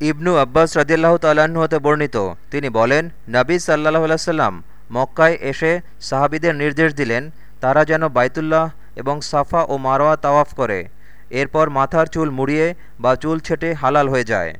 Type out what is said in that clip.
ইবনু আব্বাস রদিয়াল্লাহ তাল্লাহ্ন হতে বর্ণিত। তিনি বলেন, নাবী সাল্লাহ আলাইসাল্লাম মক্কায় এসে সাহাবিদের নির্দেশ দিলেন, তারা যেন বাইতুল্লাহ এবং সাফা ও মারোয়া তাওয়াফ করে। এরপর মাথার চুল মুড়িয়ে বা চুল ছেটে হালাল হয়ে যায়।